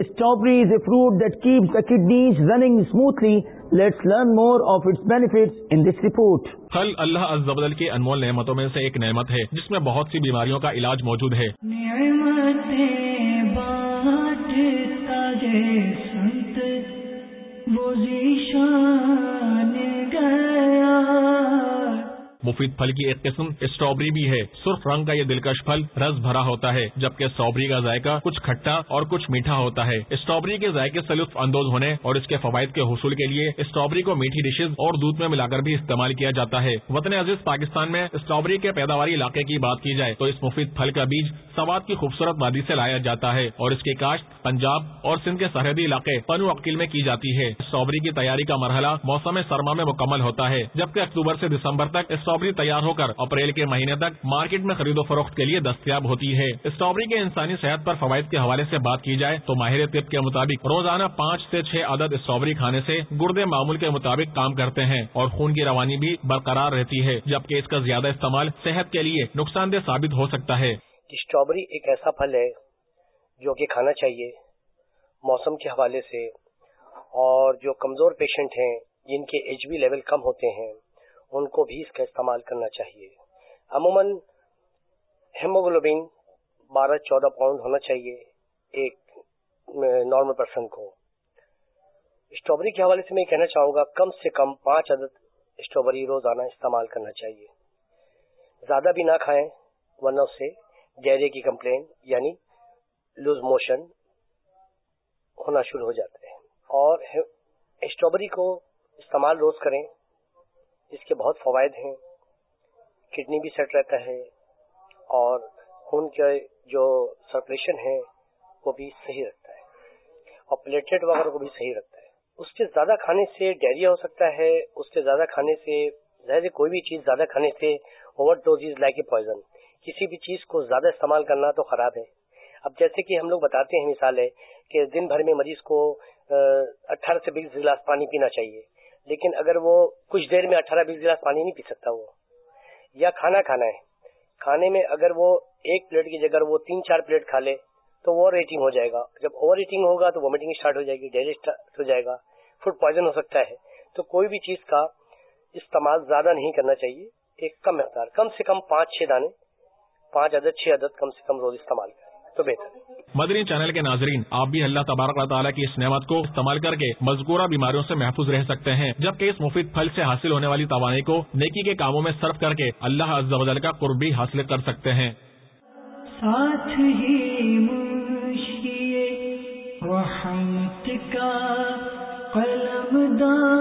Strawberry is a fruit that keeps the kidneys running smoothly let's learn more of its benefit in this report پھل اللہ از زبد کی انمول نعمتوں میں سے ایک نعمت ہے جس میں بہت سی بیماریوں کا علاج موجود ہے۔ مفید پھل کی ایک قسم اسٹرابری بھی ہے۔ سرخ رنگ کا یہ دلکش پھل رس بھرا ہوتا ہے، جبکہ اسٹرابری کا ذائقہ کچھ کھٹا اور کچھ میٹھا ہوتا ہے۔ اسٹرابری کے ذائقے سے لطف اندوز ہونے اور اس کے فوائد کے حصول کے لیے اسٹرابری کو میٹھی ڈشز اور دودھ میں ملا کر بھی استعمال کیا جاتا ہے۔ وطن عزیز، پاکستان میں اسٹرابری کے پیداواری علاقے کی بات کی جائے تو اس مفید پھل کا بیج سواد کی خوبصورت وادی سے لایا جاتا ہے اور اس کی کاشت پنجاب اور سندھ کے سرحدی علاقے پنو عقیل میں کی جاتی ہے۔ اسٹرابری کی تیاری کا مرحلہ موسم سرما میں مکمل ہوتا ہے، جبکہ اکتوبر سے دسمبر تک اسٹرابری تیار ہو کر اپریل کے مہینے تک مارکیٹ میں خرید و فروخت کے لیے دستیاب ہوتی ہے۔ اسٹرابری کے انسانی صحت پر فوائد کے حوالے سے بات کی جائے تو ماہر طب کے مطابق روزانہ پانچ سے چھ عدد اسٹرابری کھانے سے گردے معمول کے مطابق کام کرتے ہیں اور خون کی روانی بھی برقرار رہتی ہے، جبکہ اس کا زیادہ استعمال صحت کے لیے نقصان دہ ثابت ہو سکتا ہے۔ اسٹرابری ایک ایسا پھل ہے جو کہ کھانا چاہیے موسم کے حوالے سے اور جو کمزور پیشنٹ ہیں، جن کے ایچ بی لیول کم ہوتے ہیں۔ ان کو بھی اس کا استعمال کرنا چاہیے۔ عموماً ہیموگلوبین بارہ چودہ پاؤنڈ ہونا چاہیے ایک نارمل پرسن کو۔ اسٹرابری کے حوالے سے میں کہنا چاہوں گا، کم سے کم پانچ عدد اسٹرابری روزانہ استعمال کرنا چاہیے۔ زیادہ بھی نہ کھائیں، ورنہ اس سے ڈائریا کی کمپلین یعنی لوز موشن ہونا شروع ہو جاتا ہے۔ اور اسٹرابری کو استعمال روز کریں جس کے بہت فوائد ہیں۔ کڈنی بھی سیٹ رہتا ہے اور خون کے جو سرکولیشن ہے وہ بھی صحیح رکھتا ہے اور پلیٹلیٹ وغیرہ کو بھی صحیح رکھتا ہے۔ اس کے زیادہ کھانے سے ڈائریا ہو سکتا ہے، اس کے زیادہ کھانے سے ظاہر کوئی بھی چیز زیادہ کھانے سے overdose like a poison. کسی بھی چیز کو زیادہ استعمال کرنا تو خراب ہے۔ اب جیسے کہ ہم لوگ بتاتے ہیں مثال ہے کہ دن بھر میں مریض کو اٹھارہ سے بیس گلاس پانی پینا چاہیے۔ لیکن اگر وہ کچھ دیر میں اٹھارہ بیس گلاس پانی نہیں پی سکتا وہ، یا کھانا کھانا ہے، کھانے میں اگر وہ ایک پلیٹ کی جگہ وہ تین چار پلیٹ کھا لے تو اوور ایٹنگ ہو جائے گا۔ جب اوور ایٹنگ ہوگا تو وامٹنگ اسٹارٹ ہو جائے گی ڈائجسٹ ہو جائے گا فوڈ پوائزن ہو سکتا ہے۔ تو کوئی بھی چیز کا استعمال زیادہ نہیں کرنا چاہیے۔ ایک کم مقدار، کم سے کم پانچ چھ دانے، پانچ عدد، چھ عدد کم سے کم روز استعمال کریں۔ تو بہتر۔ مدنی چینل کے ناظرین آپ بھی اللہ تبارک و تعالیٰ کی اس نعمت کو استعمال کر کے مذکورہ بیماریوں سے محفوظ رہ سکتے ہیں جبکہ اس مفید پھل سے حاصل ہونے والی توانائی کو نیکی کے کاموں میں صرف کر کے اللہ عز و جل کا قرب بھی حاصل کر سکتے ہیں۔ ساتھ ہی رحمت کا قلم دان۔